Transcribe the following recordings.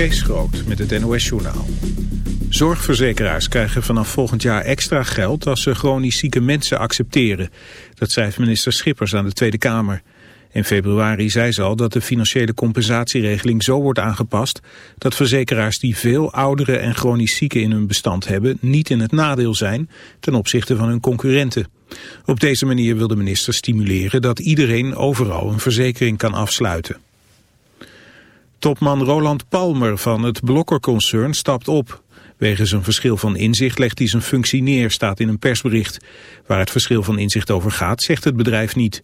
Kees met het NOS-journaal. Zorgverzekeraars krijgen vanaf volgend jaar extra geld als ze chronisch zieke mensen accepteren. Dat zei minister Schippers aan de Tweede Kamer. In februari zei ze al dat de financiële compensatieregeling zo wordt aangepast... dat verzekeraars die veel ouderen en chronisch zieken in hun bestand hebben... niet in het nadeel zijn ten opzichte van hun concurrenten. Op deze manier wil de minister stimuleren dat iedereen overal een verzekering kan afsluiten. Topman Roland Palmer van het Blokker-concern stapt op. Wegens een verschil van inzicht legt hij zijn functie neer, staat in een persbericht. Waar het verschil van inzicht over gaat, zegt het bedrijf niet.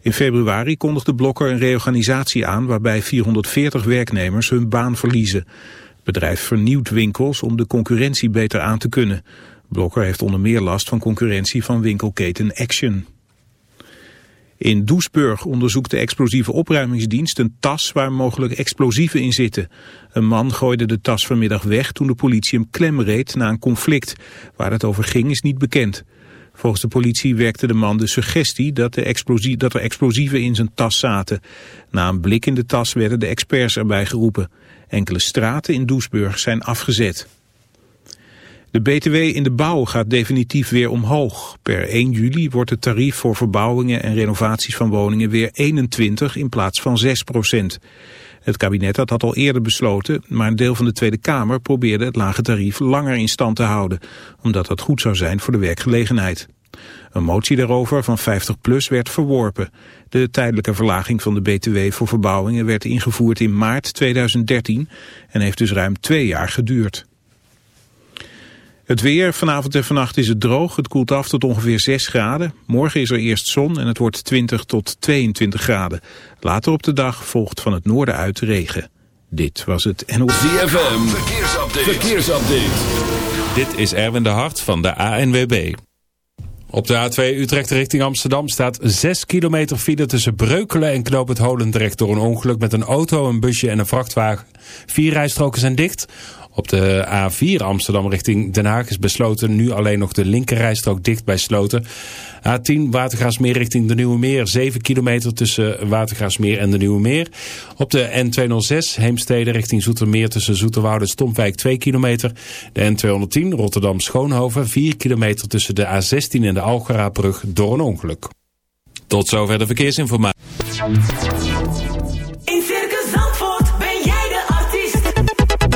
In februari kondigde Blokker een reorganisatie aan waarbij 440 werknemers hun baan verliezen. Het bedrijf vernieuwt winkels om de concurrentie beter aan te kunnen. Blokker heeft onder meer last van concurrentie van winkelketen Action. In Doesburg onderzoekt de explosieve opruimingsdienst een tas waar mogelijk explosieven in zitten. Een man gooide de tas vanmiddag weg toen de politie hem klemreed na een conflict. Waar het over ging is niet bekend. Volgens de politie werkte de man de suggestie dat, dat er explosieven in zijn tas zaten. Na een blik in de tas werden de experts erbij geroepen. Enkele straten in Doesburg zijn afgezet. De BTW in de bouw gaat definitief weer omhoog. Per 1 juli wordt het tarief voor verbouwingen en renovaties van woningen weer 21 in plaats van 6 procent. Het kabinet had dat al eerder besloten, maar een deel van de Tweede Kamer probeerde het lage tarief langer in stand te houden, omdat dat goed zou zijn voor de werkgelegenheid. Een motie daarover van 50PLUS werd verworpen. De tijdelijke verlaging van de BTW voor verbouwingen werd ingevoerd in maart 2013 en heeft dus ruim twee jaar geduurd. Het weer, vanavond en vannacht is het droog. Het koelt af tot ongeveer 6 graden. Morgen is er eerst zon en het wordt 20 tot 22 graden. Later op de dag volgt van het noorden uit regen. Dit was het NOS. ZFM, verkeersupdate. verkeersupdate. Dit is Erwin de Hart van de ANWB. Op de A2 Utrecht richting Amsterdam staat 6 kilometer file tussen Breukelen en Knoop het Holendrecht door een ongeluk met een auto, een busje en een vrachtwagen. Vier rijstroken zijn dicht. Op de A4 Amsterdam richting Den Haag is besloten nu alleen nog de linkerrijstrook dicht bij Sloten. A10 Watergraafsmeer richting de Nieuwe Meer. 7 kilometer tussen Watergraafsmeer en de Nieuwe Meer. Op de N206 Heemstede richting Zoetermeer tussen Zoeterwoude en Stompwijk 2 kilometer. De N210 Rotterdam Schoonhoven 4 kilometer tussen de A16 en de Algerabrug door een ongeluk. Tot zover de verkeersinformatie.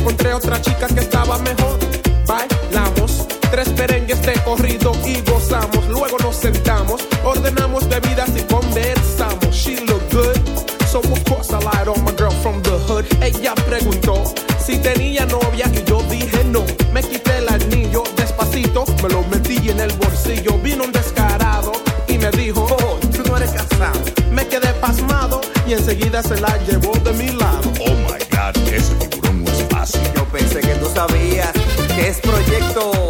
encontré otra chica que estaba mejor. Bailamos tres perengues de corrido y gozamos. Luego nos sentamos, ordenamos bebidas y conversamos. She looked good, so of course I lied on my girl from the hood. Ella preguntó si tenía novia y yo dije no. Me quité el anillo despacito, me lo metí en el bolsillo. Vino un descarado y me dijo, oh, tú no eres casado. Me quedé pasmado y enseguida se la llevó es proyecto.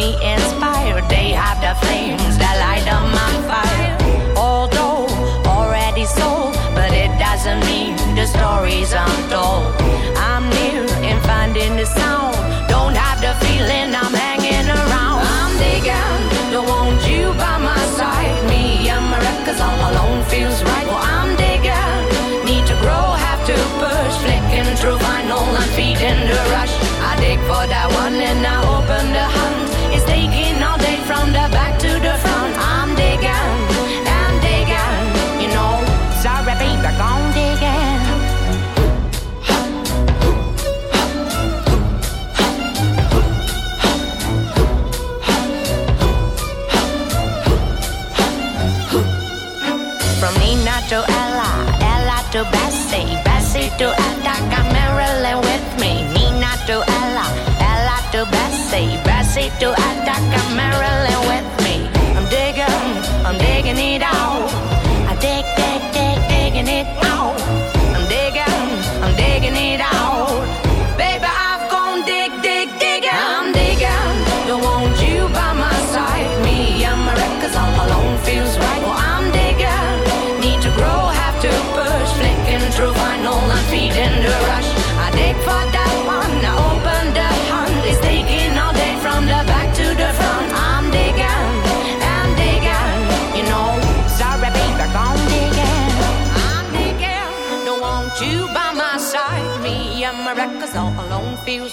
me inspired. They have the flames that light up my fire. Although already sold, but it doesn't mean the stories untold. I'm near in finding the sound. Don't have the feeling I'm hanging around. I'm digging, don't want you by my side. Me and my records all alone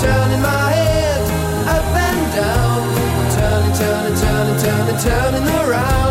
turning my head up and down, turning, turning, turning, turning, turning around.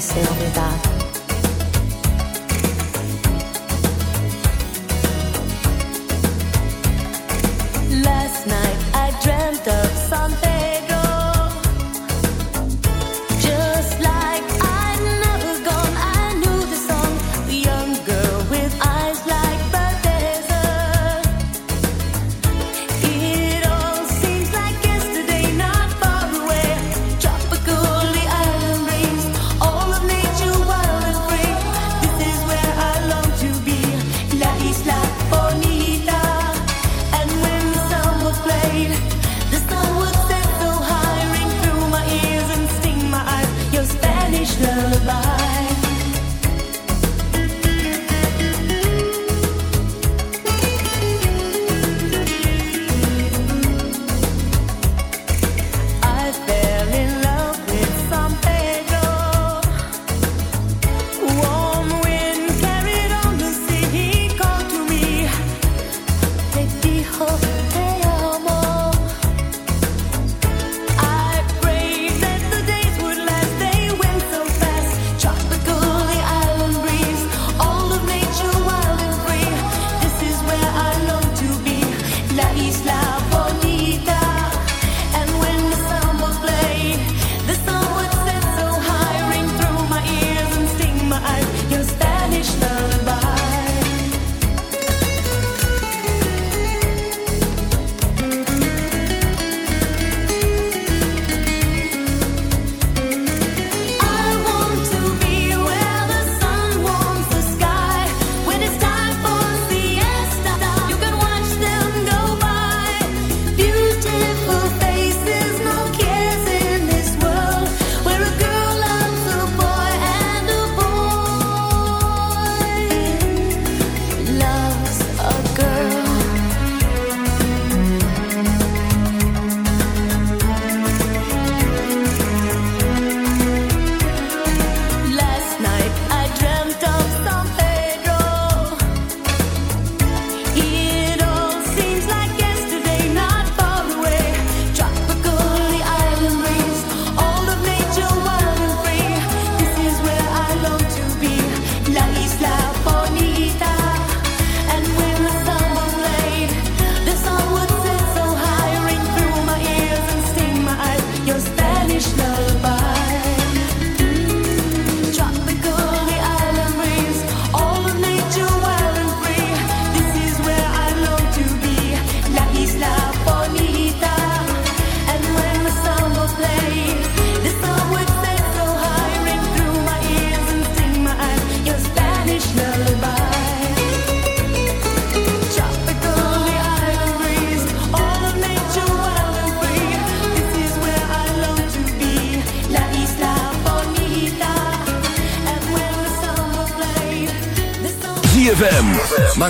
myself with us.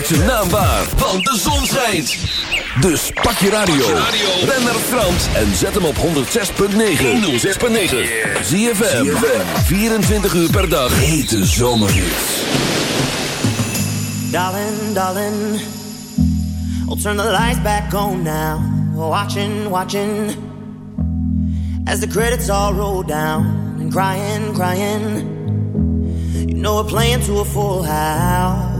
maakt zijn naam waar. Want de zon schijnt. Dus pak je radio. Ben naar Frans en zet hem op 106.9. 106.9. Zie je 24 uur per dag. Hete zomerhit. Darling, darling. I'll turn the lights back on now. Watching, watching. As the credits all roll down. And crying, crying. You know we're playing to a full house.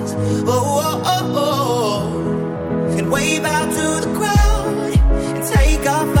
Oh, oh, oh. oh. And wave out to the crowd and take our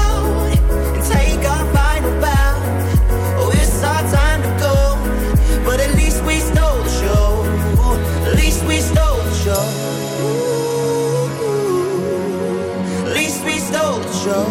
show.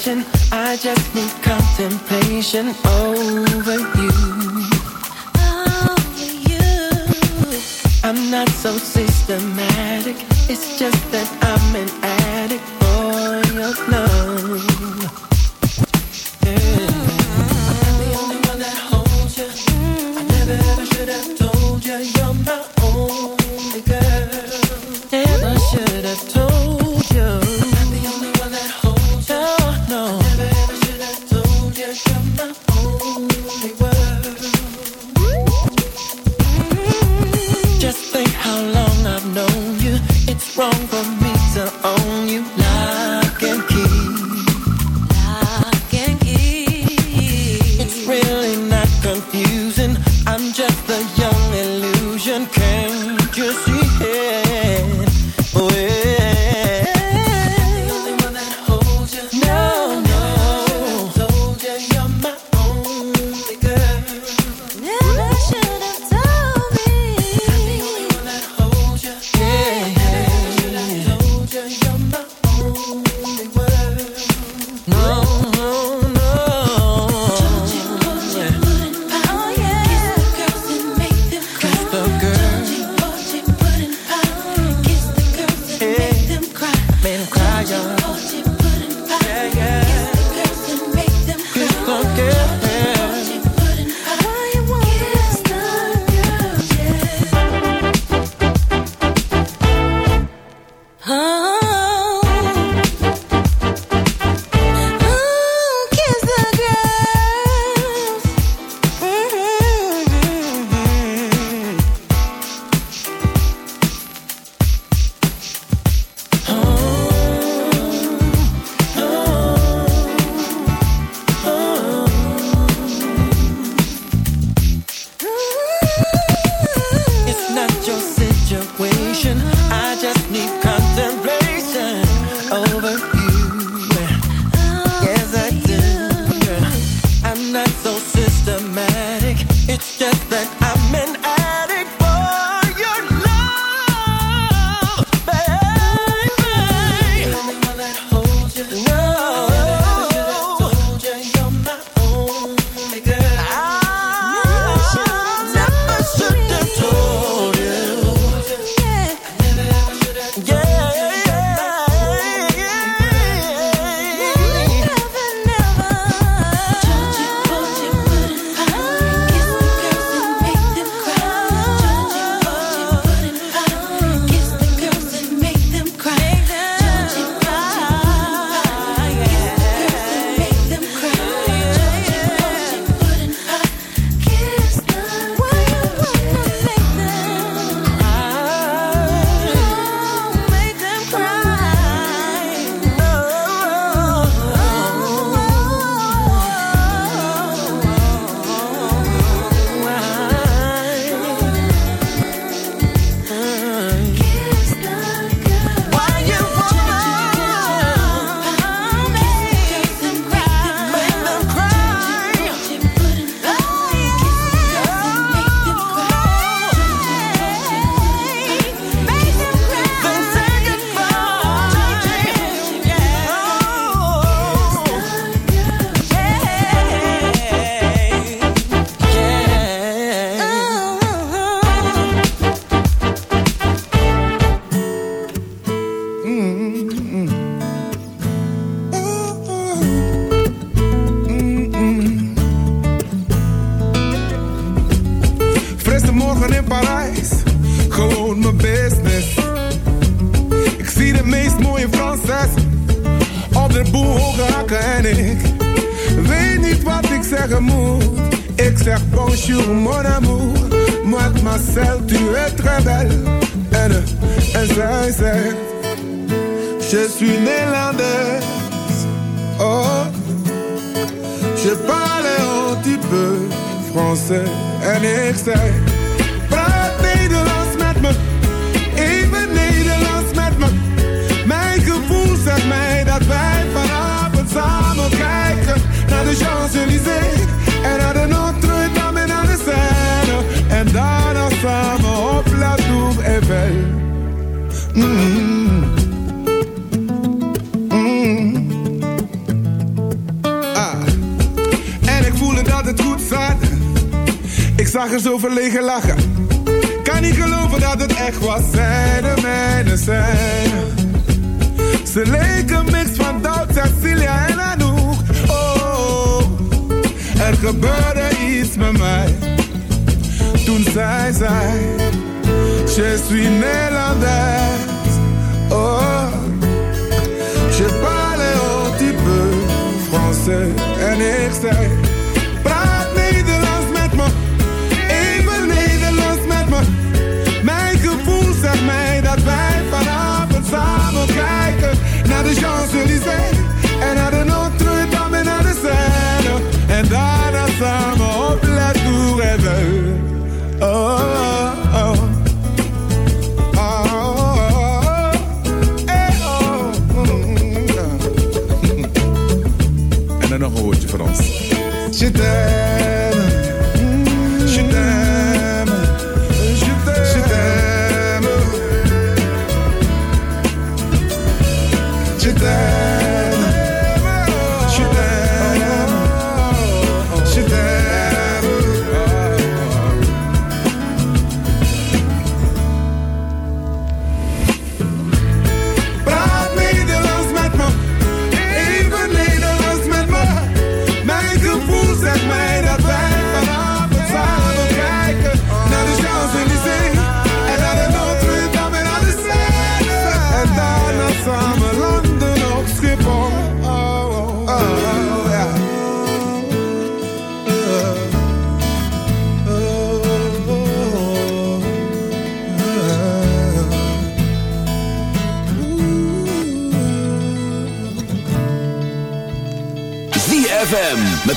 situation. I just need contemplation over you. Over you. I'm not so systematic.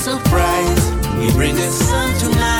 Surprise. You bring the sun tonight to